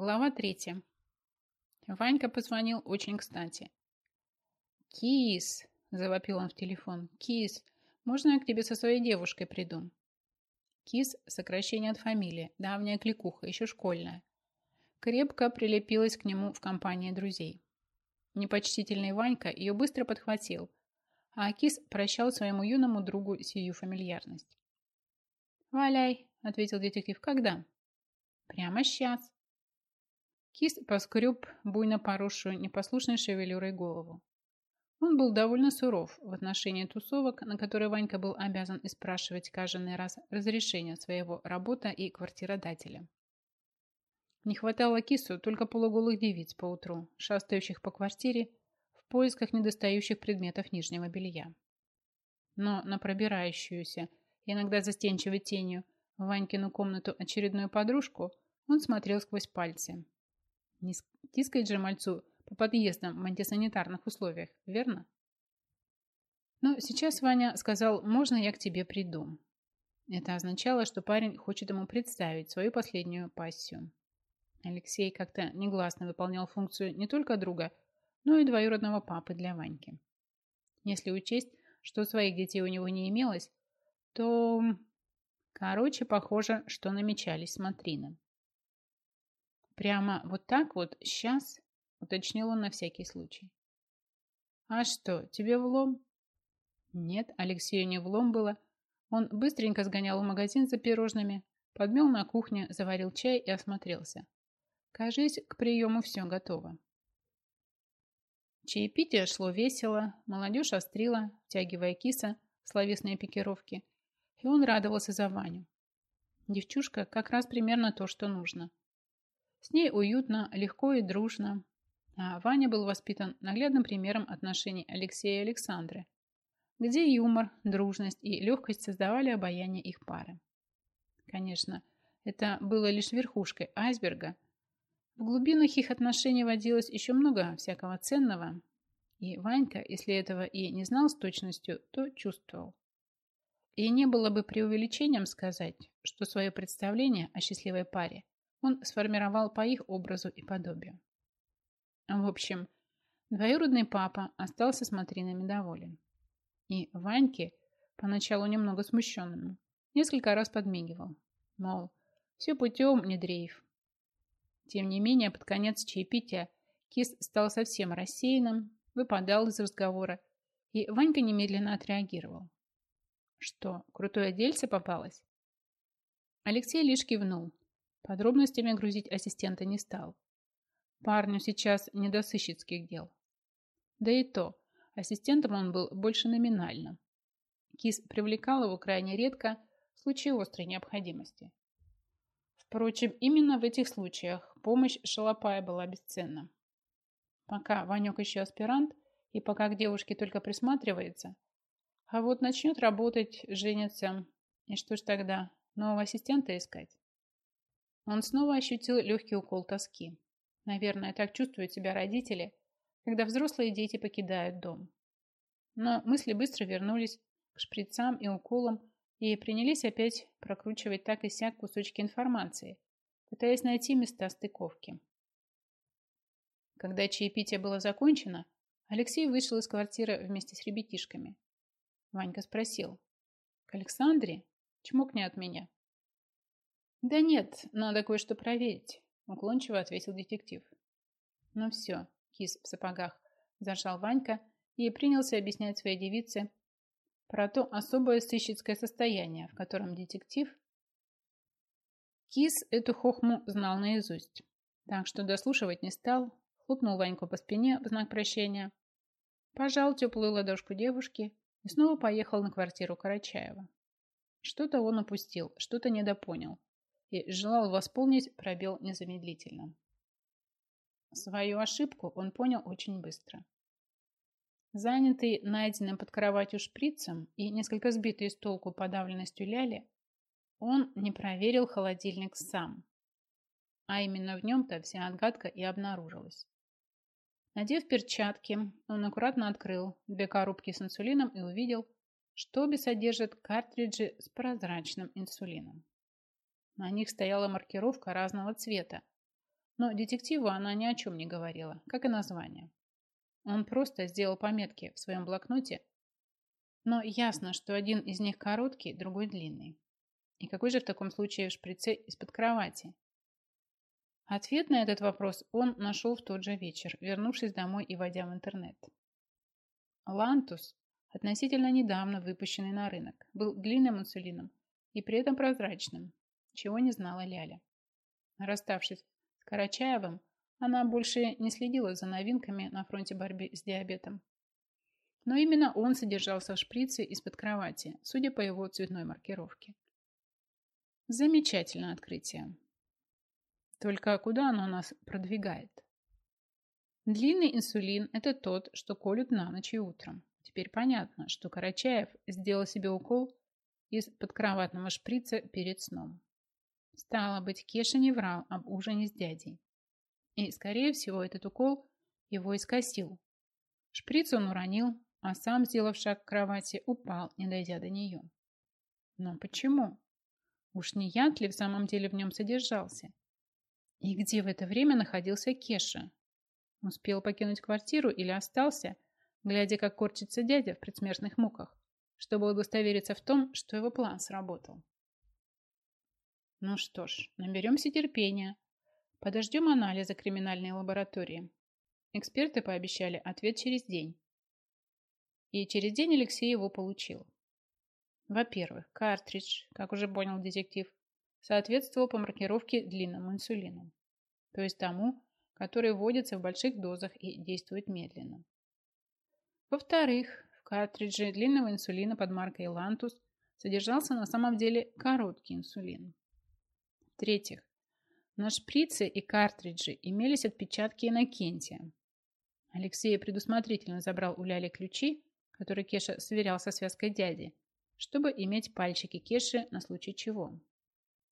Глава третья. Ванька позвонил очень кстати. «Кис!» – завопил он в телефон. «Кис, можно я к тебе со своей девушкой приду?» Кис – сокращение от фамилии, давняя кликуха, еще школьная. Крепко прилепилась к нему в компании друзей. Непочтительный Ванька ее быстро подхватил, а Кис прощал своему юному другу сию фамильярность. «Валяй», – ответил детектив, – «когда?» «Прямо сейчас». Кис поскреб буйно поросшую непослушной шевелюрой голову. Он был довольно суров в отношении тусовок, на которые Ванька был обязан испрашивать каждый раз разрешение своего работа и квартиродателя. Не хватало кису только полуголых девиц поутру, шастающих по квартире в поисках недостающих предметов нижнего белья. Но на пробирающуюся, иногда застенчивой тенью, в Ванькину комнату очередную подружку он смотрел сквозь пальцы, не тискать же мальцу по подъездам в антисанитарных условиях, верно? Но сейчас Ваня сказал, можно я к тебе приду. Это означало, что парень хочет ему представить свою последнюю пассию. Алексей как-то негласно выполнял функцию не только друга, но и двоюродного папы для Ваньки. Если учесть, что своих детей у него не имелось, то... Короче, похоже, что намечались смотрины. Прямо вот так вот сейчас, уточнил он на всякий случай. А что, тебе влом? Нет, Алексею не влом было. Он быстренько сгонял в магазин за пирожными, подмел на кухне, заварил чай и осмотрелся. Кажись, к приему все готово. Чаепитие шло весело, молодежь острила, втягивая киса в словесные пикировки, и он радовался за Ваню. Девчушка как раз примерно то, что нужно. С ней уютно, легко и дружно. А Ваня был воспитан наглядным примером отношений Алексея и Александры, где юмор, дружность и легкость создавали обаяние их пары. Конечно, это было лишь верхушкой айсберга. В глубинах их отношений водилось еще много всякого ценного, и Ванька, если этого и не знал с точностью, то чувствовал. И не было бы преувеличением сказать, что свое представление о счастливой паре он сформировал по их образу и подобию. В общем, двоюродный папа остался с Матринами доволен. И Ваньке, поначалу немного смущенному, несколько раз подмигивал, мол, все путем, не дрейф. Тем не менее, под конец чаепития Кис стал совсем рассеянным, выпадал из разговора, и Ванька немедленно отреагировал. Что, крутое дельце попалось? Алексей лишь кивнул, Подробностями грузить ассистента не стал. Парню сейчас не до сыщицких дел. Да и то, ассистентом он был больше номинально. Кис привлекал его крайне редко в случае острой необходимости. Впрочем, именно в этих случаях помощь Шалопая была бесценна. Пока Ванек еще аспирант, и пока к девушке только присматривается, а вот начнет работать, женится, и что ж тогда, нового ассистента искать? Он снова ощутил легкий укол тоски. Наверное, так чувствуют себя родители, когда взрослые дети покидают дом. Но мысли быстро вернулись к шприцам и уколам и принялись опять прокручивать так и сяк кусочки информации, пытаясь найти места стыковки. Когда чаепитие было закончено, Алексей вышел из квартиры вместе с ребятишками. Ванька спросил. «К Александре? Чмок не от меня?» «Да нет, надо кое-что проверить», – уклончиво ответил детектив. «Ну все, кис в сапогах», – зажал Ванька и принялся объяснять своей девице про то особое сыщицкое состояние, в котором детектив Кис эту хохму знал наизусть, так что дослушивать не стал, хлопнул Ваньку по спине в знак прощения, пожал теплую ладошку девушки и снова поехал на квартиру Карачаева. Что-то он упустил, что-то недопонял и желал восполнить пробел незамедлительно. Свою ошибку он понял очень быстро. Занятый найденным под кроватью шприцем и несколько сбитый с толку подавленностью Ляли, он не проверил холодильник сам. А именно в нем-то вся отгадка и обнаружилась. Надев перчатки, он аккуратно открыл две коробки с инсулином и увидел, что обе содержат картриджи с прозрачным инсулином. На них стояла маркировка разного цвета, Но детективу она ни о чем не говорила, как и название. Он просто сделал пометки в своем блокноте, но ясно, что один из них короткий, другой длинный. И какой же в таком случае в шприце из-под кровати? Ответ на этот вопрос он нашел в тот же вечер, вернувшись домой и войдя в интернет. Лантус, относительно недавно выпущенный на рынок, был длинным инсулином и при этом прозрачным, чего не знала Ляля. Расставшись с Карачаевым, она больше не следила за новинками на фронте борьбы с диабетом. Но именно он содержался в шприце из-под кровати, судя по его цветной маркировке. Замечательное открытие. Только куда оно нас продвигает? Длинный инсулин – это тот, что колют на ночь и утром. Теперь понятно, что Карачаев сделал себе укол из подкроватного шприца перед сном. Стало быть, Кеша не врал об ужине с дядей. И, скорее всего, этот укол его искосил. Шприц он уронил, а сам, сделав шаг к кровати, упал, не дойдя до нее. Но почему? Уж не яд ли в самом деле в нем содержался? И где в это время находился Кеша? Успел покинуть квартиру или остался, глядя, как корчится дядя в предсмертных муках, чтобы удостовериться в том, что его план сработал? Ну что ж, наберемся терпения. Подождем анализа криминальной лаборатории. Эксперты пообещали ответ через день. И через день Алексей его получил. Во-первых, картридж, как уже понял детектив, соответствовал по маркировке длинному инсулину, то есть тому, который вводится в больших дозах и действует медленно. Во-вторых, в картридже длинного инсулина под маркой Lantus содержался на самом деле короткий инсулин. В-третьих, на шприце и картридже имелись отпечатки Иннокентия. Алексей предусмотрительно забрал у Ляли ключи который Кеша сверял со связкой дяди, чтобы иметь пальчики Кеши на случай чего.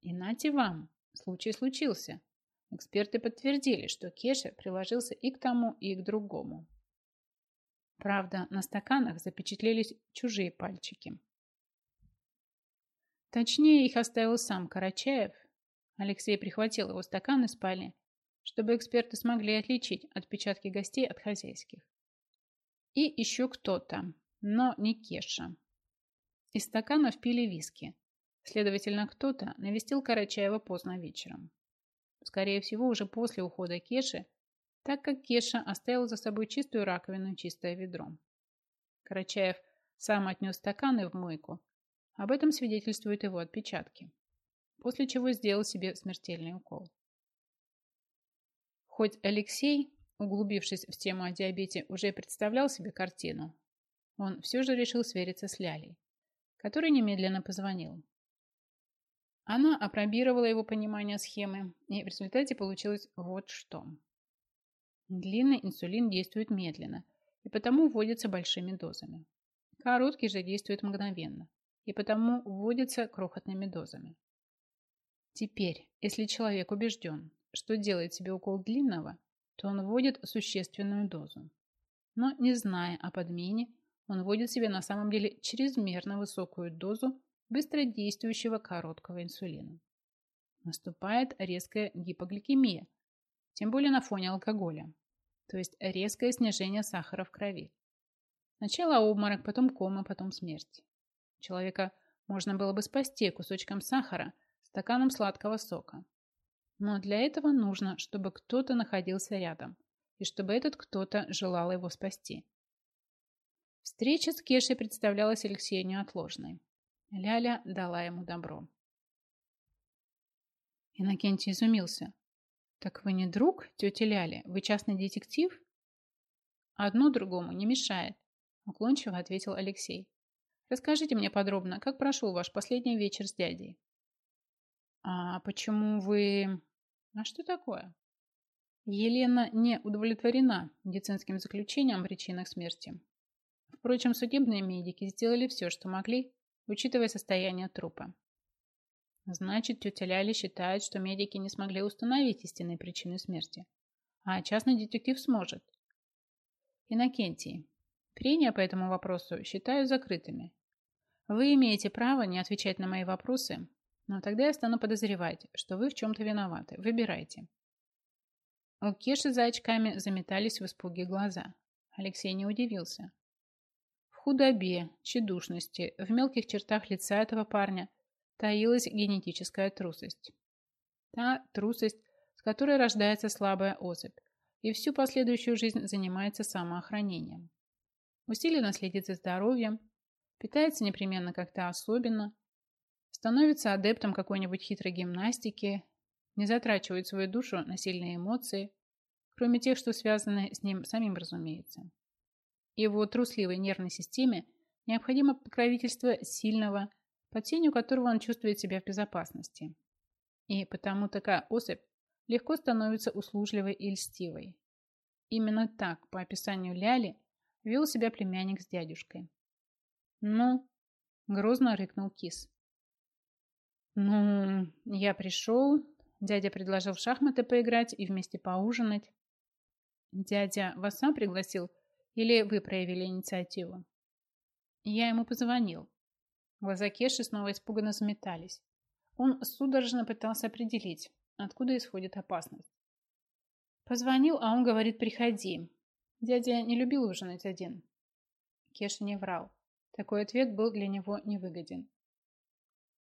И нате вам, случай случился. Эксперты подтвердили, что Кеша приложился и к тому, и к другому. Правда, на стаканах запечатлелись чужие пальчики. Точнее, их оставил сам Карачаев. Алексей прихватил его стакан из спальни, чтобы эксперты смогли отличить отпечатки гостей от хозяйских. И еще кто-то, но не Кеша. Из стаканов пили виски. Следовательно, кто-то навестил Карачаева поздно вечером. Скорее всего, уже после ухода Кеши, так как Кеша оставил за собой чистую раковину и чистое ведро. Карачаев сам отнес стаканы в мойку. Об этом свидетельствуют его отпечатки. После чего сделал себе смертельный укол. Хоть Алексей углубившись в тему о диабете, уже представлял себе картину, он все же решил свериться с Лялей, который немедленно позвонил. Она опробировала его понимание схемы, и в результате получилось вот что. Длинный инсулин действует медленно, и потому вводится большими дозами. Короткий же действует мгновенно, и потому вводится крохотными дозами. Теперь, если человек убежден, что делает себе укол длинного, то он вводит существенную дозу. Но не зная о подмене, он вводит себе на самом деле чрезмерно высокую дозу быстродействующего короткого инсулина. Наступает резкая гипогликемия, тем более на фоне алкоголя, то есть резкое снижение сахара в крови. Сначала обморок, потом кома, потом смерть. Человека можно было бы спасти кусочком сахара, стаканом сладкого сока. Но для этого нужно, чтобы кто-то находился рядом, и чтобы этот кто-то желал его спасти. Встреча с Кешей представлялась Алексею неотложной. Ляля дала ему добро. Иннокентий изумился. «Так вы не друг, тетя Ляля? Вы частный детектив?» «Одно другому не мешает», – уклончиво ответил Алексей. «Расскажите мне подробно, как прошел ваш последний вечер с дядей?» «А почему вы...» А что такое? Елена не удовлетворена медицинским заключением о причинах смерти. Впрочем, судебные медики сделали все, что могли, учитывая состояние трупа. Значит, тетя Ляля считает, что медики не смогли установить истинные причины смерти. А частный детектив сможет. Иннокентий, прения по этому вопросу считаю закрытыми. Вы имеете право не отвечать на мои вопросы, но тогда я стану подозревать, что вы в чем-то виноваты. Выбирайте. У Кеши за очками заметались в испуге глаза. Алексей не удивился. В худобе, тщедушности, в мелких чертах лица этого парня таилась генетическая трусость. Та трусость, с которой рождается слабая особь, и всю последующую жизнь занимается самоохранением. Усиленно следит за здоровьем, питается непременно как-то особенно, становится адептом какой-нибудь хитрой гимнастики, не затрачивает свою душу на сильные эмоции, кроме тех, что связаны с ним самим, разумеется. Его трусливой нервной системе необходимо покровительство сильного, под тенью которого он чувствует себя в безопасности. И потому такая особь легко становится услужливой и льстивой. Именно так, по описанию Ляли, вел себя племянник с дядюшкой. «Ну?» – грозно рыкнул кис. «Ну, я пришел, дядя предложил в шахматы поиграть и вместе поужинать. Дядя вас сам пригласил или вы проявили инициативу?» Я ему позвонил. Глаза Кеши снова испуганно заметались. Он судорожно пытался определить, откуда исходит опасность. Позвонил, а он говорит, приходи. Дядя не любил ужинать один. Кеша не врал. Такой ответ был для него невыгоден.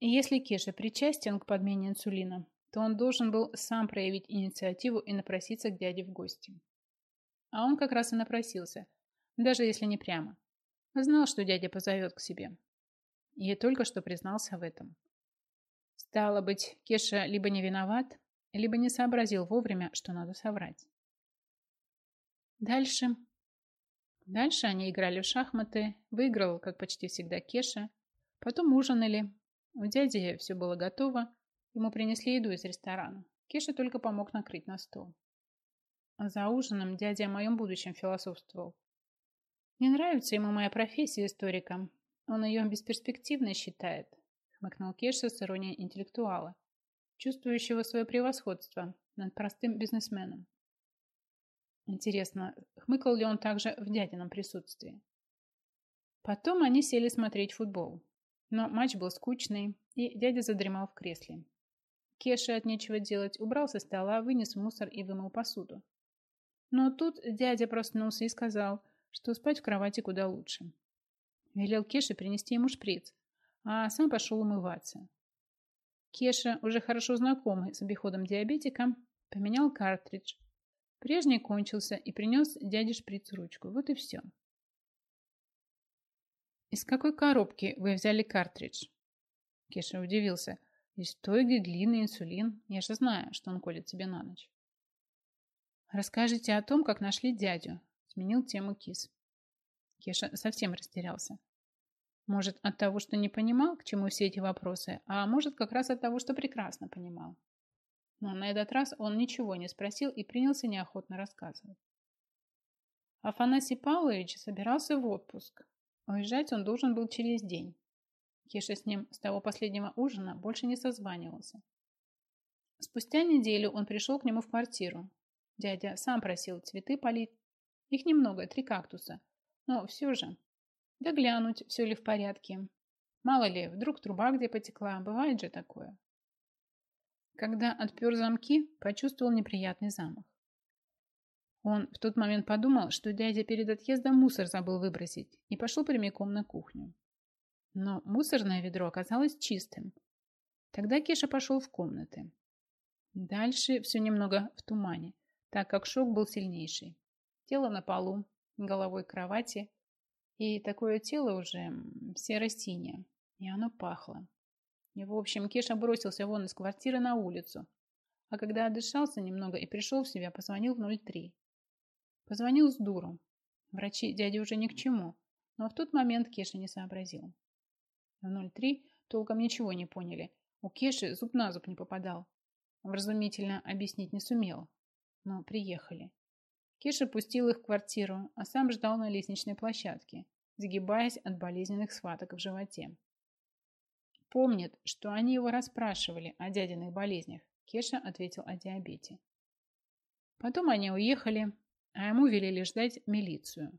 Если Кеша причастен к подмене инсулина, то он должен был сам проявить инициативу и напроситься к дяде в гости. А он как раз и напросился, даже если не прямо. Знал, что дядя позовет к себе. И только что признался в этом. Стало быть, Кеша либо не виноват, либо не сообразил вовремя, что надо соврать. Дальше. Дальше они играли в шахматы, выиграл, как почти всегда, Кеша. Потом ужинали. У дяди все было готово. Ему принесли еду из ресторана. Кеша только помог накрыть на стол. За ужином дядя о моем будущем философствовал. Не нравится ему моя профессия историка. Он ее бесперспективной считает, хмыкнул Кеша с иронией интеллектуала чувствующего свое превосходство над простым бизнесменом. Интересно, хмыкал ли он также в дядином присутствии? Потом они сели смотреть футбол. Но матч был скучный, и дядя задремал в кресле. Кеша от нечего делать убрал со стола, вынес мусор и вымыл посуду. Но тут дядя проснулся и сказал, что спать в кровати куда лучше. Велел Кеше принести ему шприц, а сам пошел умываться. Кеша, уже хорошо знакомый с обиходом диабетика, поменял картридж. Прежний кончился и принес дяде шприц-ручку. Вот и все. «Из какой коробки вы взяли картридж?» Кеша удивился. «Из той, где длинный инсулин. Я же знаю, что он колет себе на ночь». «Расскажите о том, как нашли дядю», — сменил тему Кис. Кеша совсем растерялся. Может, от того, что не понимал, к чему все эти вопросы, а может, как раз от того, что прекрасно понимал. Но на этот раз он ничего не спросил и принялся неохотно рассказывать. Афанасий Павлович собирался в отпуск. Уезжать он должен был через день. Кеша с ним с того последнего ужина больше не созванивался. Спустя неделю он пришел к нему в квартиру. Дядя сам просил цветы полить. Их немного, три кактуса. Но все же да глянуть, все ли в порядке. Мало ли, вдруг труба где потекла, бывает же такое. Когда отпер замки, почувствовал неприятный замах. Он в тот момент подумал, что дядя перед отъездом мусор забыл выбросить и пошел прямиком на кухню. Но мусорное ведро оказалось чистым. Тогда Кеша пошел в комнаты. Дальше все немного в тумане, так как шок был сильнейший. Тело на полу, головой к кровати, и такое тело уже серо-синее, и оно пахло. И, в общем, Кеша бросился вон из квартиры на улицу. А когда отдышался немного и пришел в себя, позвонил в 03. Позвонил с дуром. Врачи дяди уже ни к чему, но в тот момент Кеша не сообразил. В 03 толком ничего не поняли. У Кеши зуб на зуб не попадал. Вразумительно объяснить не сумел. Но приехали. Кеша пустил их в квартиру, а сам ждал на лестничной площадке, загибаясь от болезненных схваток в животе. Помнит, что они его расспрашивали о дядиных болезнях. Кеша ответил о диабете. Потом они уехали, а ему велели ждать милицию.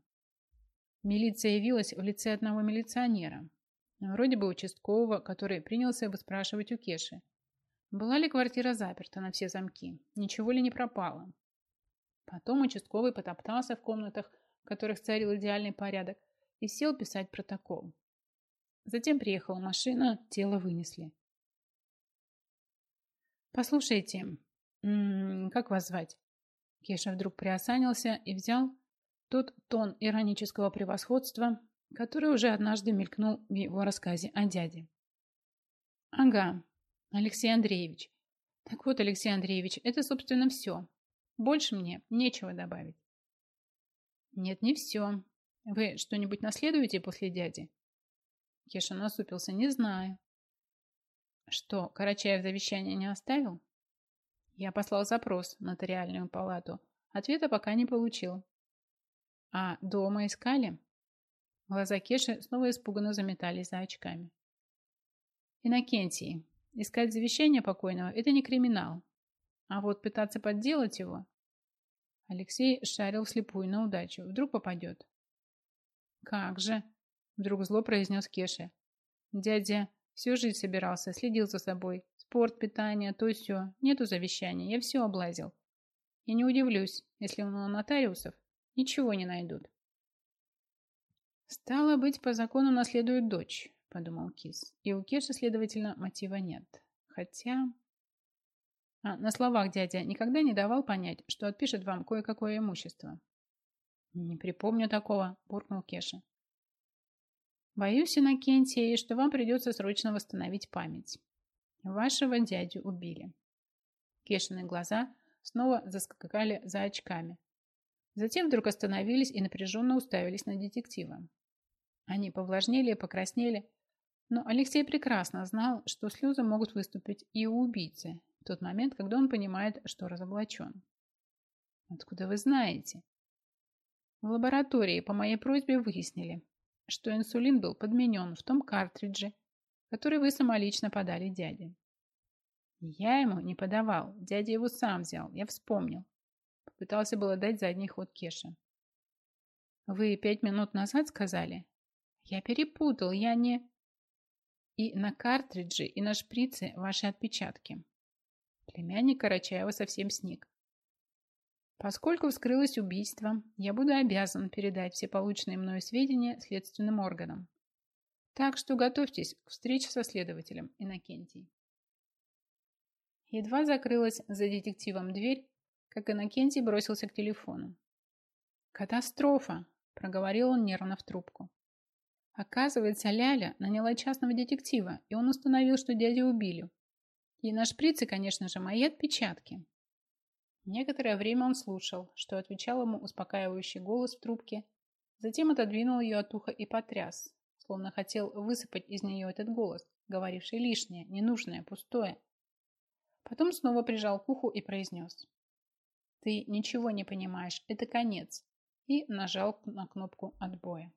Милиция явилась в лице одного милиционера, вроде бы участкового, который принялся выспрашивать у Кеши. Была ли квартира заперта на все замки? Ничего ли не пропало? Потом участковый потоптался в комнатах, в которых царил идеальный порядок, и сел писать протокол. Затем приехала машина, тело вынесли. «Послушайте, как вас звать?» Кеша вдруг приосанился и взял тот тон иронического превосходства, который уже однажды мелькнул в его рассказе о дяде. «Ага, Алексей Андреевич. Так вот, Алексей Андреевич, это, собственно, все. Больше мне нечего добавить». «Нет, не все. Вы что-нибудь наследуете после дяди?» Кеша насупился. «Не знаю». «Что, Карачаев завещание не оставил?» Я послал запрос в нотариальную палату. Ответа пока не получил. А дома искали? Глаза Кеши снова испуганно заметались за очками. Иннокентий, искать завещание покойного – это не криминал. А вот пытаться подделать его... Алексей шарил вслепую на удачу. Вдруг попадет. «Как же!» – вдруг зло произнес Кеша. «Дядя всю жизнь собирался, следил за собой. Спорт, питание, то все. Нету завещания, я все облазил. И не удивлюсь, если у нотариусов ничего не найдут. Стало быть, по закону наследует дочь, подумал Кис. И у Кеши, следовательно, мотива нет. Хотя... А на словах дядя никогда не давал понять, что отпишет вам кое-какое имущество. Не припомню такого, буркнул Кеша. Боюсь, Иннокентий, что вам придется срочно восстановить память. Вашего дядю убили. Кешины глаза снова заскакали за очками. Затем вдруг остановились и напряженно уставились на детектива. Они повлажнели и покраснели, но Алексей прекрасно знал, что слезы могут выступить и у убийцы в тот момент, когда он понимает, что разоблачен. Откуда вы знаете? В лаборатории по моей просьбе выяснили, что инсулин был подменен в том картридже, который вы самолично подали дяде. Я ему не подавал, дядя его сам взял, я вспомнил. Попытался было дать задний ход Кеша. Вы пять минут назад сказали? Я перепутал, я не... И на картридже, и на шприце ваши отпечатки. Племянник Карачаева совсем сник. Поскольку вскрылось убийство, я буду обязан передать все полученные мною сведения следственным органам. Так что готовьтесь к встрече со следователем, Иннокентий. Едва закрылась за детективом дверь, как Иннокентий бросился к телефону. «Катастрофа!» – проговорил он нервно в трубку. Оказывается, Ляля наняла частного детектива, и он установил, что дядю убили. И на шприце, конечно же, мои отпечатки. Некоторое время он слушал, что отвечал ему успокаивающий голос в трубке, затем отодвинул ее от уха и потряс, словно хотел высыпать из нее этот голос, говоривший лишнее, ненужное, пустое. Потом снова прижал к уху и произнес. «Ты ничего не понимаешь, это конец», и нажал на кнопку отбоя.